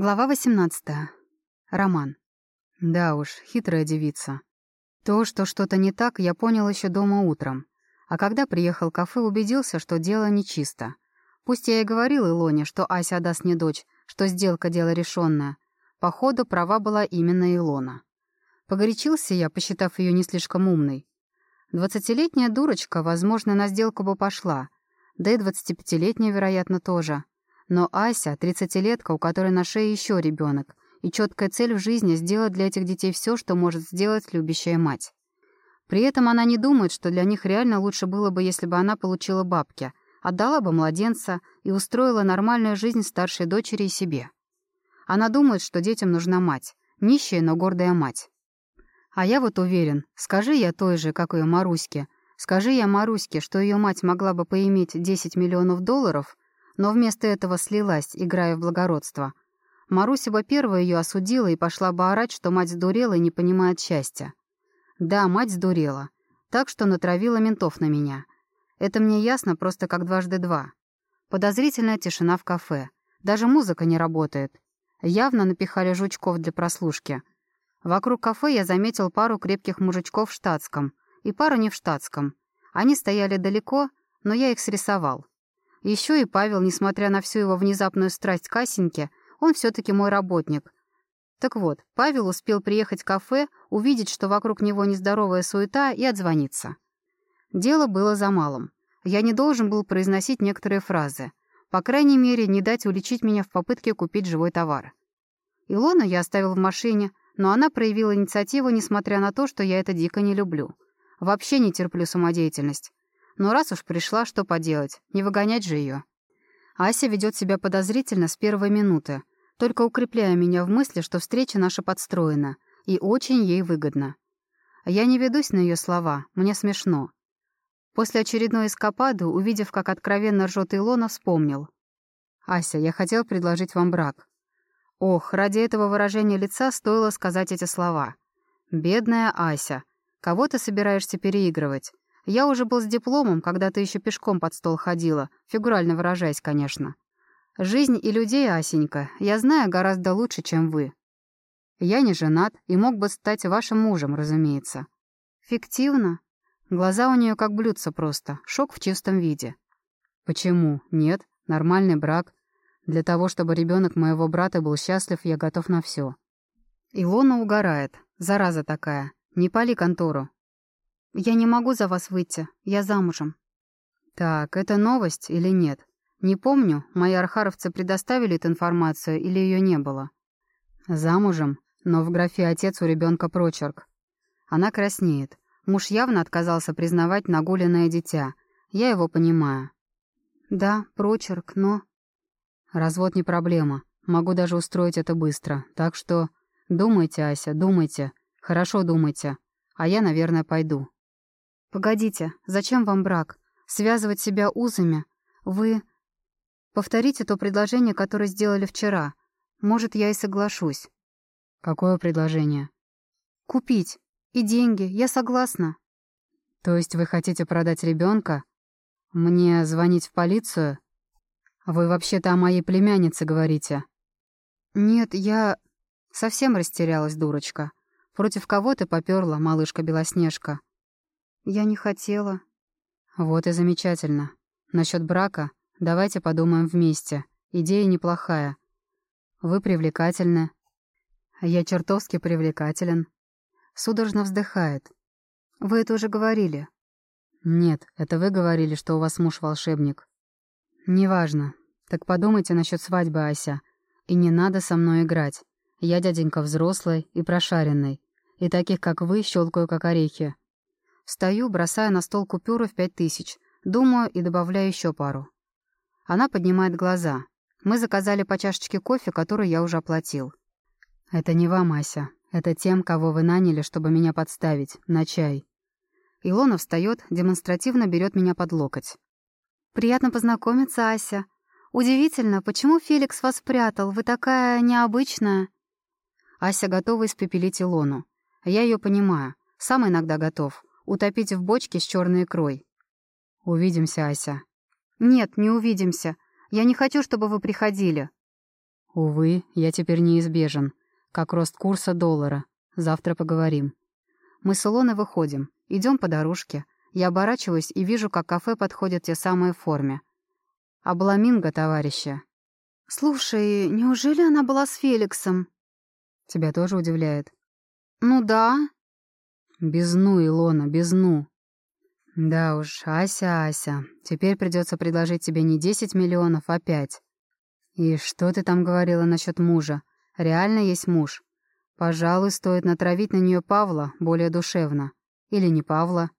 Глава 18. Роман. Да уж, хитрая девица. То, что что-то не так, я понял еще дома утром. А когда приехал в кафе, убедился, что дело нечисто. Пусть я и говорил Илоне, что Ася отдаст мне дочь, что сделка — дело решенное. Походу, права была именно Илона. Погорячился я, посчитав ее не слишком умной. Двадцатилетняя дурочка, возможно, на сделку бы пошла. Да и двадцатипятилетняя, вероятно, тоже. Но Ася — тридцатилетка, у которой на шее еще ребенок, и четкая цель в жизни — сделать для этих детей все, что может сделать любящая мать. При этом она не думает, что для них реально лучше было бы, если бы она получила бабки, отдала бы младенца и устроила нормальную жизнь старшей дочери и себе. Она думает, что детям нужна мать, нищая, но гордая мать. А я вот уверен, скажи я той же, как ее Маруське, скажи я Маруське, что ее мать могла бы поиметь 10 миллионов долларов — но вместо этого слилась, играя в благородство. Маруся бы первая ее осудила и пошла бы орать, что мать сдурела и не понимает счастья. Да, мать сдурела. Так что натравила ментов на меня. Это мне ясно просто как дважды два. Подозрительная тишина в кафе. Даже музыка не работает. Явно напихали жучков для прослушки. Вокруг кафе я заметил пару крепких мужичков в штатском и пару не в штатском. Они стояли далеко, но я их срисовал. Еще и Павел, несмотря на всю его внезапную страсть к Асеньке, он все-таки мой работник. Так вот, Павел успел приехать в кафе, увидеть, что вокруг него нездоровая суета, и отзвониться. Дело было за малым. Я не должен был произносить некоторые фразы. По крайней мере, не дать уличить меня в попытке купить живой товар. Илону я оставил в машине, но она проявила инициативу, несмотря на то, что я это дико не люблю. Вообще не терплю самодеятельность. Но раз уж пришла, что поделать, не выгонять же ее. Ася ведет себя подозрительно с первой минуты, только укрепляя меня в мысли, что встреча наша подстроена, и очень ей выгодна. Я не ведусь на ее слова, мне смешно. После очередной эскапады, увидев, как откровенно ржет Илона, вспомнил. «Ася, я хотел предложить вам брак». Ох, ради этого выражения лица стоило сказать эти слова. «Бедная Ася, кого ты собираешься переигрывать? Я уже был с дипломом, когда ты еще пешком под стол ходила, фигурально выражаясь, конечно. Жизнь и людей, Асенька, я знаю гораздо лучше, чем вы. Я не женат и мог бы стать вашим мужем, разумеется. Фиктивно? Глаза у нее как блюдца просто, шок в чистом виде. Почему? Нет, нормальный брак. Для того, чтобы ребенок моего брата был счастлив, я готов на все. Илона угорает. Зараза такая. Не пали контору. «Я не могу за вас выйти. Я замужем». «Так, это новость или нет? Не помню, мои архаровцы предоставили эту информацию или ее не было». «Замужем, но в графе «отец» у ребенка прочерк». Она краснеет. Муж явно отказался признавать нагуленное дитя. Я его понимаю. «Да, прочерк, но...» «Развод не проблема. Могу даже устроить это быстро. Так что... Думайте, Ася, думайте. Хорошо думайте. А я, наверное, пойду». «Погодите, зачем вам брак? Связывать себя узами? Вы...» «Повторите то предложение, которое сделали вчера. Может, я и соглашусь». «Какое предложение?» «Купить. И деньги. Я согласна». «То есть вы хотите продать ребенка? Мне звонить в полицию? Вы вообще-то о моей племяннице говорите?» «Нет, я...» Совсем растерялась, дурочка. Против кого ты попёрла, малышка Белоснежка? Я не хотела. Вот и замечательно. Насчет брака давайте подумаем вместе. Идея неплохая. Вы привлекательны. Я чертовски привлекателен. Судорожно вздыхает. Вы это уже говорили. Нет, это вы говорили, что у вас муж волшебник. Неважно. Так подумайте насчет свадьбы, Ася. И не надо со мной играть. Я дяденька взрослый и прошаренный. И таких, как вы, щелкаю как орехи. Стою, бросая на стол купюры в пять тысяч. Думаю и добавляю еще пару. Она поднимает глаза. Мы заказали по чашечке кофе, который я уже оплатил. «Это не вам, Ася. Это тем, кого вы наняли, чтобы меня подставить. На чай». Илона встает, демонстративно берет меня под локоть. «Приятно познакомиться, Ася. Удивительно, почему Феликс вас спрятал? Вы такая необычная». Ася готова испепелить Илону. Я ее понимаю. Сам иногда готов утопить в бочке с черной икрой. Увидимся, Ася. Нет, не увидимся. Я не хочу, чтобы вы приходили. Увы, я теперь неизбежен. Как рост курса доллара. Завтра поговорим. Мы с Илоной выходим, идем по дорожке. Я оборачиваюсь и вижу, как кафе подходят те самые в форме. Обламинго, товарища. «Слушай, неужели она была с Феликсом?» «Тебя тоже удивляет?» «Ну да». «Безну, Илона, безну». «Да уж, Ася, Ася, теперь придется предложить тебе не десять миллионов, а пять. И что ты там говорила насчет мужа? Реально есть муж? Пожалуй, стоит натравить на нее Павла более душевно. Или не Павла?»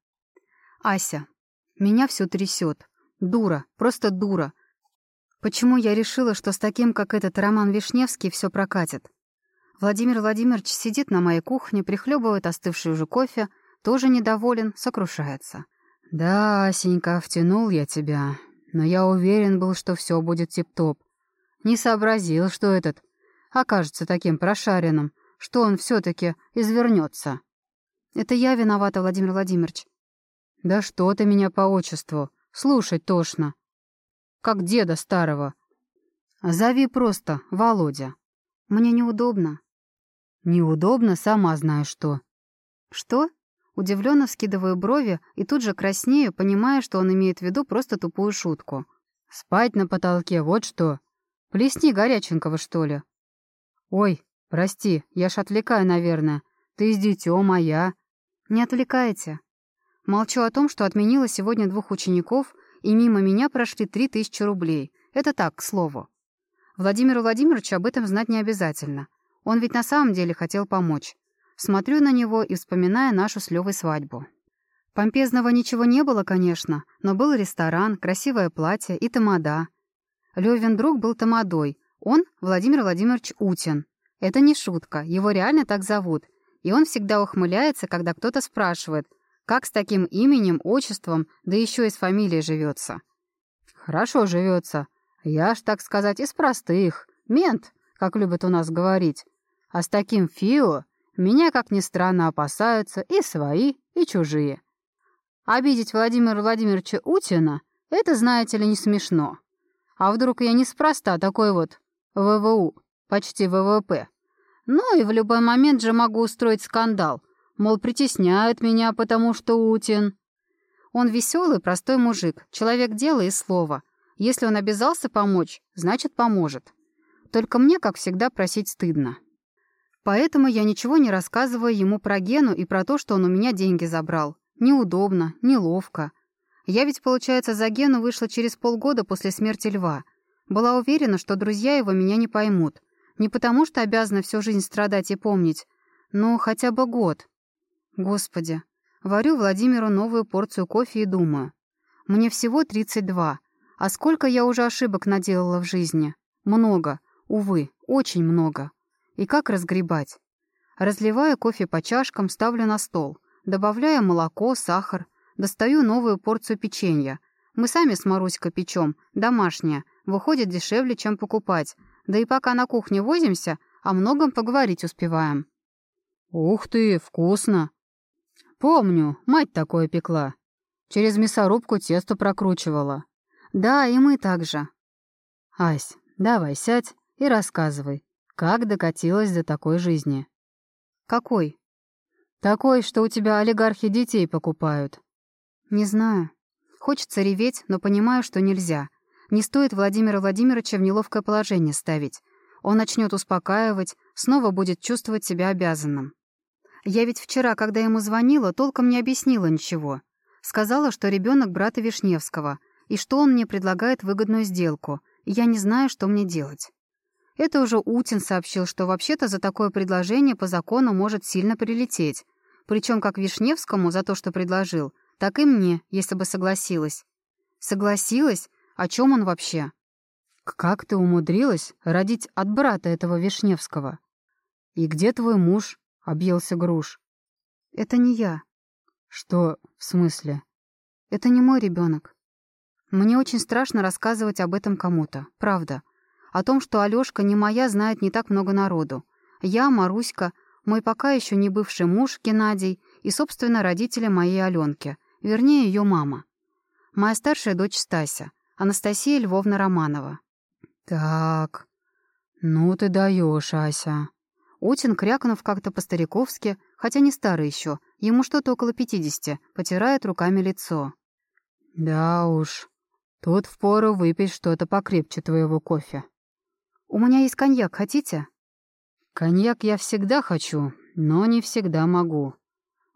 «Ася, меня все трясет. Дура, просто дура. Почему я решила, что с таким, как этот Роман Вишневский, все прокатит? Владимир Владимирович сидит на моей кухне, прихлебывает остывший уже кофе, тоже недоволен, сокрушается. «Да, Асенька, втянул я тебя, но я уверен был, что все будет тип-топ. Не сообразил, что этот окажется таким прошаренным, что он все таки извернется. Это я виновата, Владимир Владимирович. Да что ты меня по отчеству, слушать тошно как деда старого. Зови просто Володя. Мне неудобно. Неудобно, сама знаешь что. Что? Удивленно вскидываю брови и тут же краснею, понимая, что он имеет в виду просто тупую шутку. Спать на потолке, вот что. Плесни горяченького, что ли. Ой, прости, я ж отвлекаю, наверное. Ты с дитё моя. Не отвлекайте. Молчу о том, что отменила сегодня двух учеников и мимо меня прошли три тысячи рублей. Это так, к слову. Владимиру Владимировичу об этом знать не обязательно. Он ведь на самом деле хотел помочь. Смотрю на него и вспоминаю нашу с Левой свадьбу. Помпезного ничего не было, конечно, но был ресторан, красивое платье и тамада. Левин друг был тамадой, он Владимир Владимирович Утин. Это не шутка, его реально так зовут. И он всегда ухмыляется, когда кто-то спрашивает — как с таким именем, отчеством, да еще и с фамилией живется? Хорошо живется. Я ж, так сказать, из простых. Мент, как любят у нас говорить. А с таким фио меня, как ни странно, опасаются и свои, и чужие. Обидеть Владимира Владимировича Утина — это, знаете ли, не смешно. А вдруг я неспроста такой вот ВВУ, почти ВВП? Ну и в любой момент же могу устроить скандал — Мол, притесняют меня, потому что Утин. Он веселый, простой мужик, человек дела и слова. Если он обязался помочь, значит, поможет. Только мне, как всегда, просить стыдно. Поэтому я ничего не рассказываю ему про Гену и про то, что он у меня деньги забрал. Неудобно, неловко. Я ведь, получается, за Гену вышла через полгода после смерти Льва. Была уверена, что друзья его меня не поймут. Не потому, что обязана всю жизнь страдать и помнить, но хотя бы год. Господи, варю Владимиру новую порцию кофе и думаю. Мне всего 32, а сколько я уже ошибок наделала в жизни? Много, увы, очень много. И как разгребать? Разливаю кофе по чашкам, ставлю на стол. Добавляю молоко, сахар. Достаю новую порцию печенья. Мы сами с Маруськой печем, домашнее. Выходит дешевле, чем покупать. Да и пока на кухне возимся, о многом поговорить успеваем. «Ух ты, вкусно!» «Помню, мать такое пекла. Через мясорубку тесто прокручивала. Да, и мы также». «Ась, давай сядь и рассказывай, как докатилась до такой жизни». «Какой?» «Такой, что у тебя олигархи детей покупают». «Не знаю. Хочется реветь, но понимаю, что нельзя. Не стоит Владимира Владимировича в неловкое положение ставить. Он начнет успокаивать, снова будет чувствовать себя обязанным. Я ведь вчера, когда ему звонила, толком не объяснила ничего. Сказала, что ребенок брата Вишневского, и что он мне предлагает выгодную сделку, и я не знаю, что мне делать. Это уже Утин сообщил, что вообще-то за такое предложение по закону может сильно прилететь. Причем как Вишневскому за то, что предложил, так и мне, если бы согласилась. Согласилась? О чем он вообще? Как ты умудрилась родить от брата этого Вишневского? И где твой муж? — объелся Груш. «Это не я». «Что в смысле?» «Это не мой ребенок. Мне очень страшно рассказывать об этом кому-то, правда. О том, что Алёшка не моя, знает не так много народу. Я, Маруська, мой пока еще не бывший муж Геннадий и, собственно, родители моей Аленки, вернее, ее мама. Моя старшая дочь Стася, Анастасия Львовна Романова. Так, «Ну ты даешь, Ася!» Утин, крякнув как-то по-стариковски, хотя не старый еще, ему что-то около пятидесяти, потирает руками лицо. «Да уж, тут впору выпить что-то покрепче твоего кофе». «У меня есть коньяк, хотите?» «Коньяк я всегда хочу, но не всегда могу.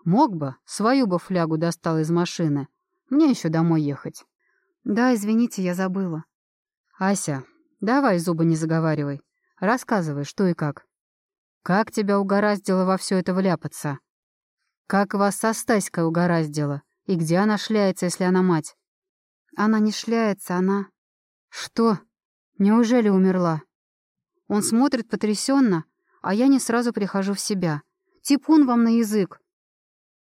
Мог бы, свою бы флягу достал из машины. Мне еще домой ехать». «Да, извините, я забыла». «Ася, давай зубы не заговаривай. Рассказывай, что и как. Как тебя угораздило во все это вляпаться? Как вас со Стаськой угораздило? И где она шляется, если она мать?» «Она не шляется, она...» «Что? Неужели умерла?» Он смотрит потрясенно, а я не сразу прихожу в себя. Типун вам на язык.